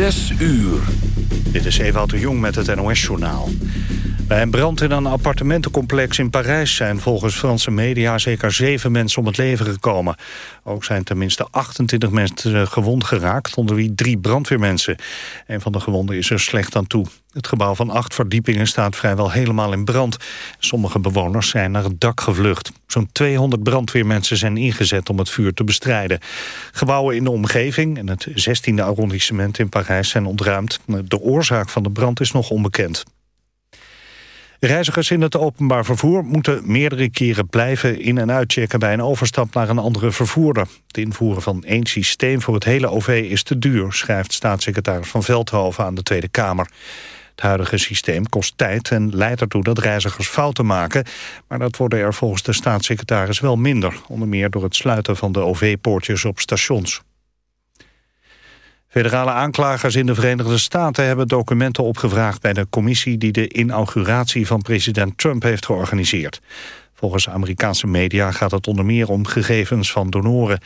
Zes uur. Dit is Ewout de Jong met het NOS-journaal. Bij een brand in een appartementencomplex in Parijs... zijn volgens Franse media zeker zeven mensen om het leven gekomen. Ook zijn tenminste 28 mensen gewond geraakt... onder wie drie brandweermensen. Een van de gewonden is er slecht aan toe. Het gebouw van acht verdiepingen staat vrijwel helemaal in brand. Sommige bewoners zijn naar het dak gevlucht. Zo'n 200 brandweermensen zijn ingezet om het vuur te bestrijden. Gebouwen in de omgeving en het 16e arrondissement in Parijs zijn ontruimd. De oorzaak van de brand is nog onbekend. Reizigers in het openbaar vervoer moeten meerdere keren blijven in- en uitchecken bij een overstap naar een andere vervoerder. Het invoeren van één systeem voor het hele OV is te duur, schrijft staatssecretaris Van Veldhoven aan de Tweede Kamer. Het huidige systeem kost tijd en leidt ertoe dat reizigers fouten maken. Maar dat worden er volgens de staatssecretaris wel minder. Onder meer door het sluiten van de OV-poortjes op stations. Federale aanklagers in de Verenigde Staten hebben documenten opgevraagd bij de commissie die de inauguratie van president Trump heeft georganiseerd. Volgens Amerikaanse media gaat het onder meer om gegevens van donoren.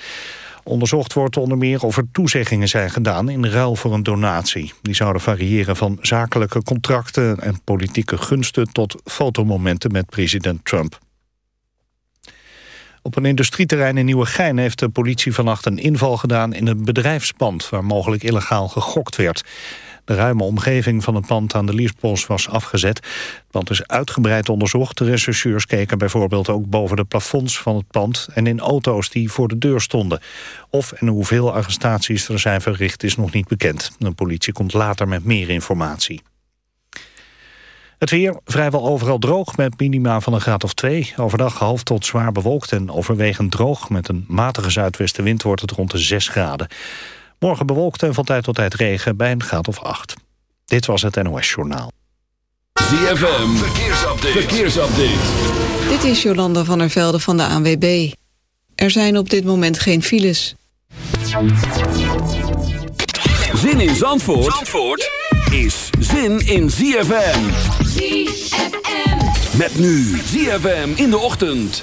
Onderzocht wordt onder meer of er toezeggingen zijn gedaan in ruil voor een donatie. Die zouden variëren van zakelijke contracten en politieke gunsten tot fotomomenten met president Trump. Op een industrieterrein in Nieuwegein heeft de politie vannacht een inval gedaan in een bedrijfspand waar mogelijk illegaal gegokt werd. De ruime omgeving van het pand aan de Liesbos was afgezet. Het pand is uitgebreid onderzocht. De rechercheurs keken bijvoorbeeld ook boven de plafonds van het pand... en in auto's die voor de deur stonden. Of en hoeveel arrestaties er zijn verricht is nog niet bekend. De politie komt later met meer informatie. Het weer vrijwel overal droog met minima van een graad of 2. Overdag half tot zwaar bewolkt en overwegend droog. Met een matige zuidwestenwind wordt het rond de 6 graden. Morgen bewolkt en van tijd tot tijd regen bij een graad of 8. Dit was het NOS Journaal. ZFM, verkeersupdate. verkeersupdate. Dit is Jolanda van der Velde van de ANWB. Er zijn op dit moment geen files. Zin in Zandvoort, Zandvoort is zin in ZFM. ZFM. Met nu ZFM in de ochtend.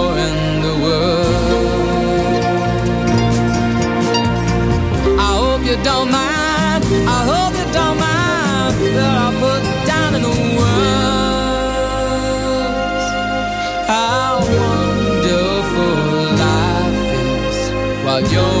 yo.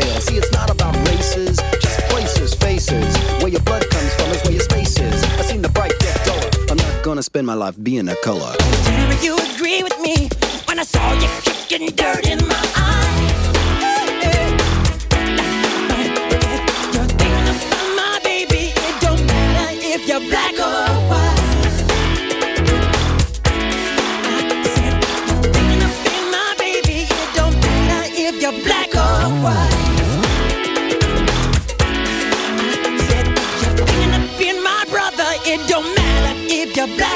tale. See, it's not about races, just places, faces. Where your blood comes from is where your space is. I seen the bright get duller. I'm not gonna spend my life being a color. Damn, you agree with me when I saw you kicking dirt in my black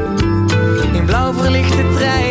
lichte trein.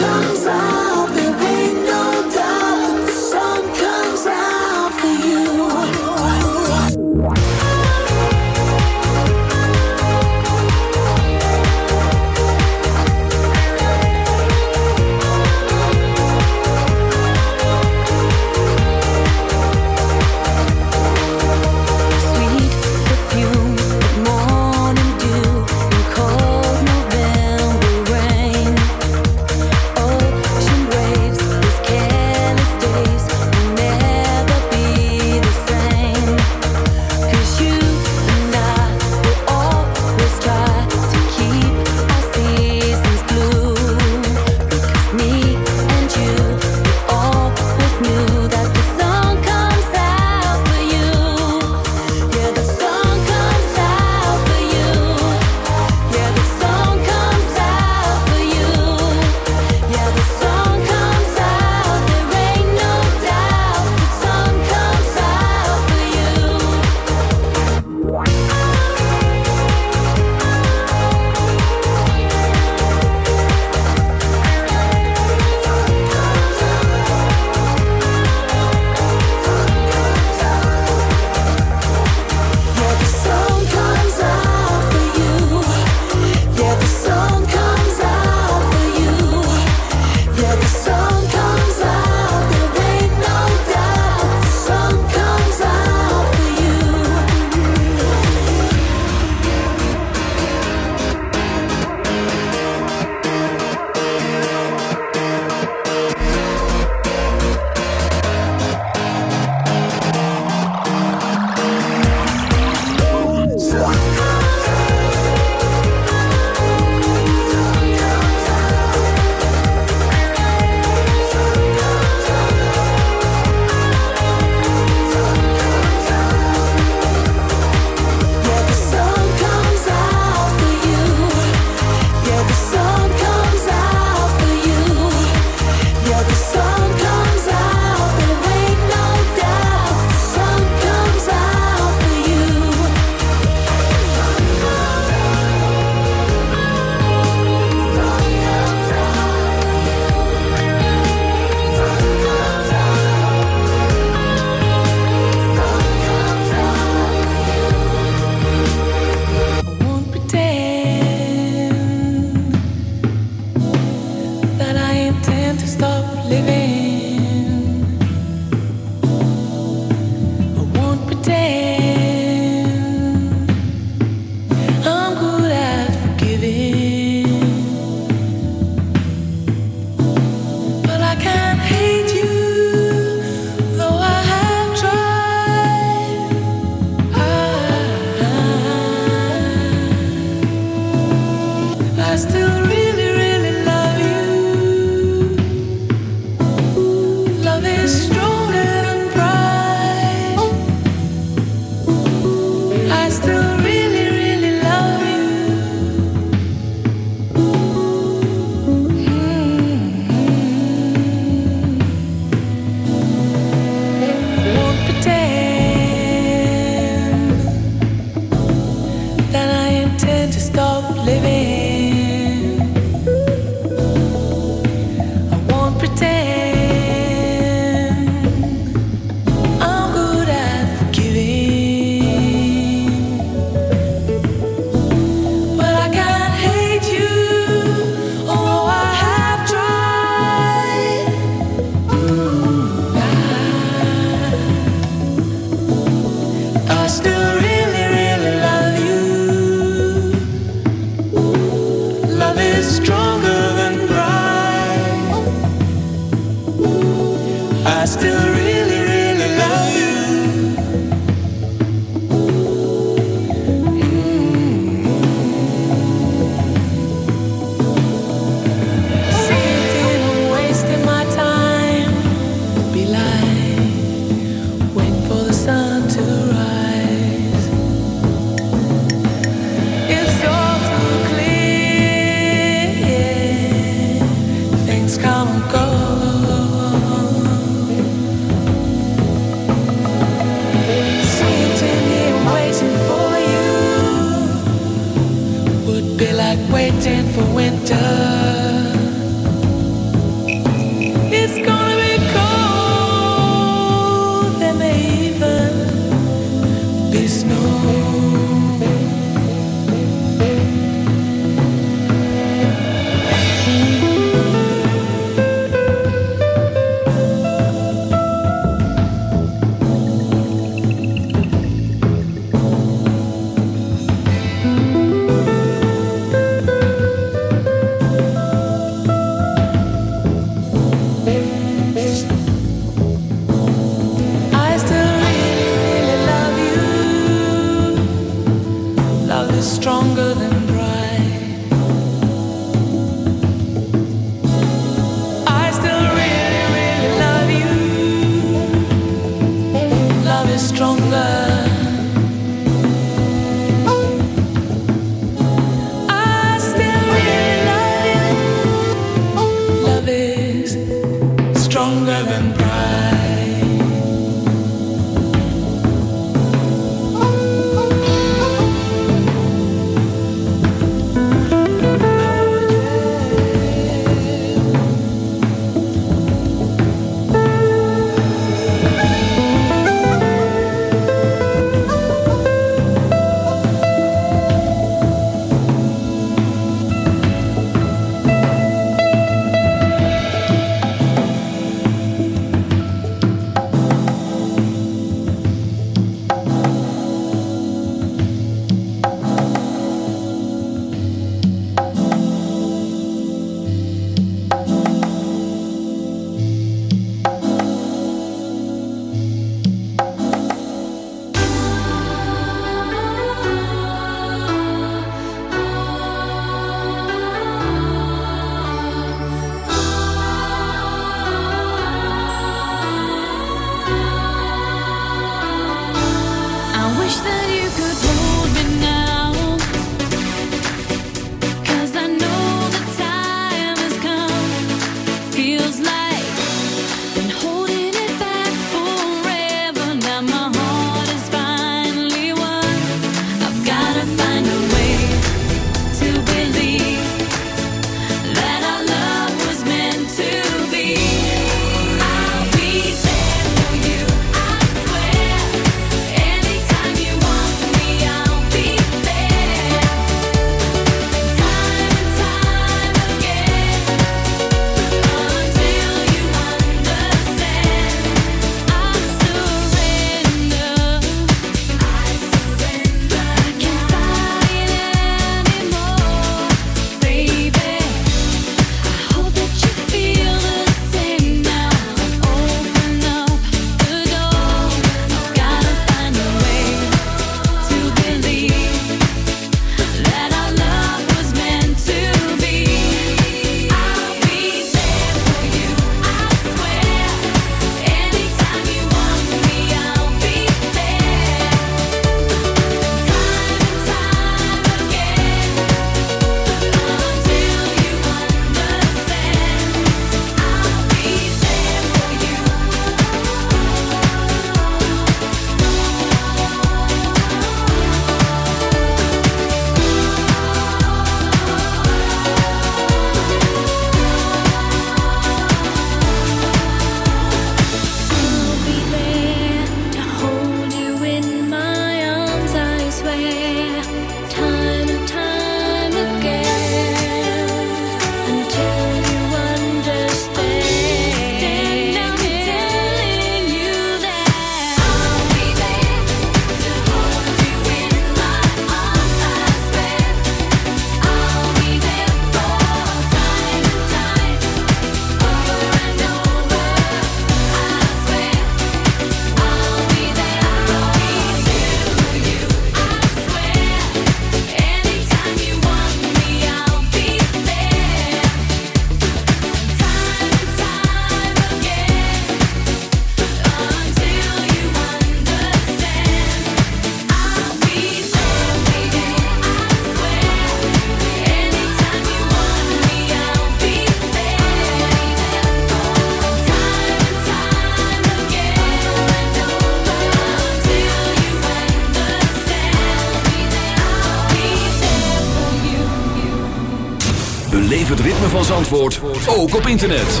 Zandvoort ook op internet.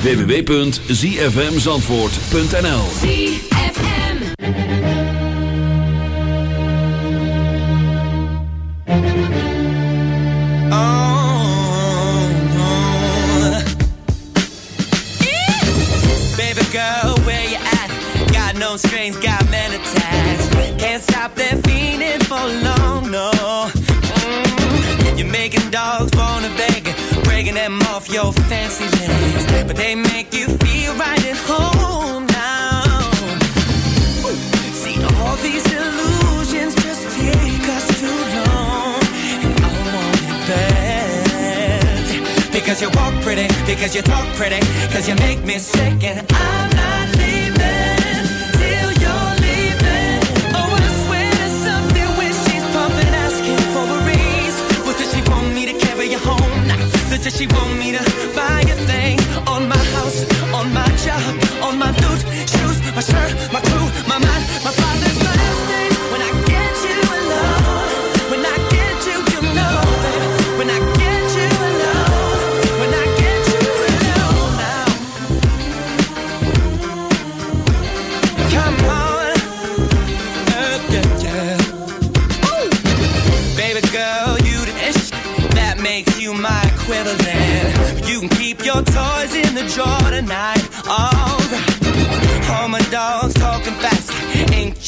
www.zfmzandvoort.nl oh, oh. Baby girl, where you at? Got no strings, got men attached Can't stop that feeling for long, no You're making dogs wanna beg and breaking them off your fancy legs. But they make you feel right at home now. See, all these illusions just take us too long. And I want it bad. Because you walk pretty, because you talk pretty, because you make me sick and Said she want me to buy a thing. On my house, on my job, on my dude, shoes, my shirt, my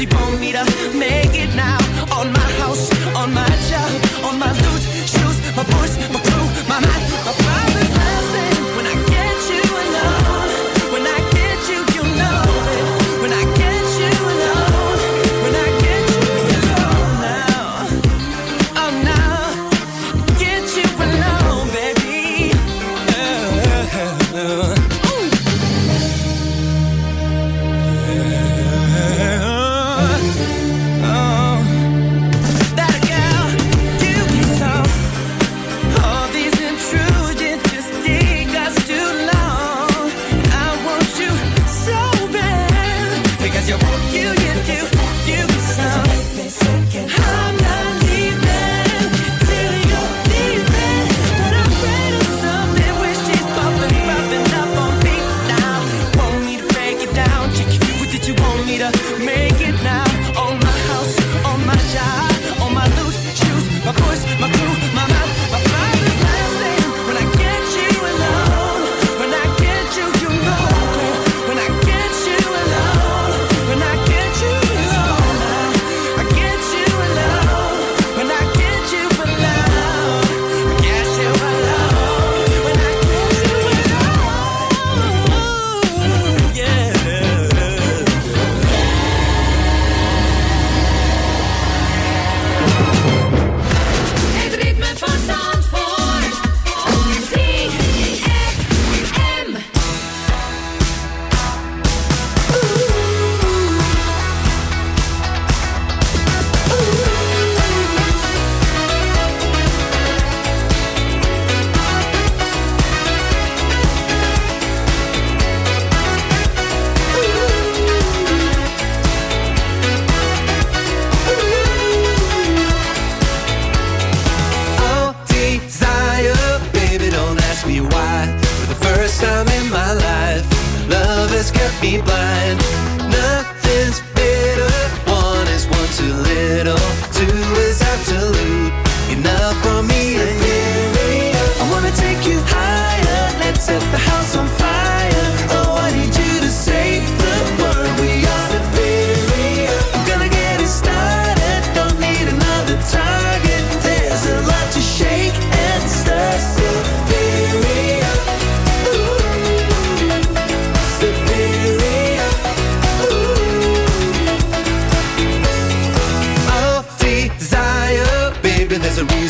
ti può mirare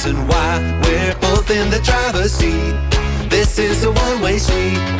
reason why we're both in the driver's seat. This is a one way street.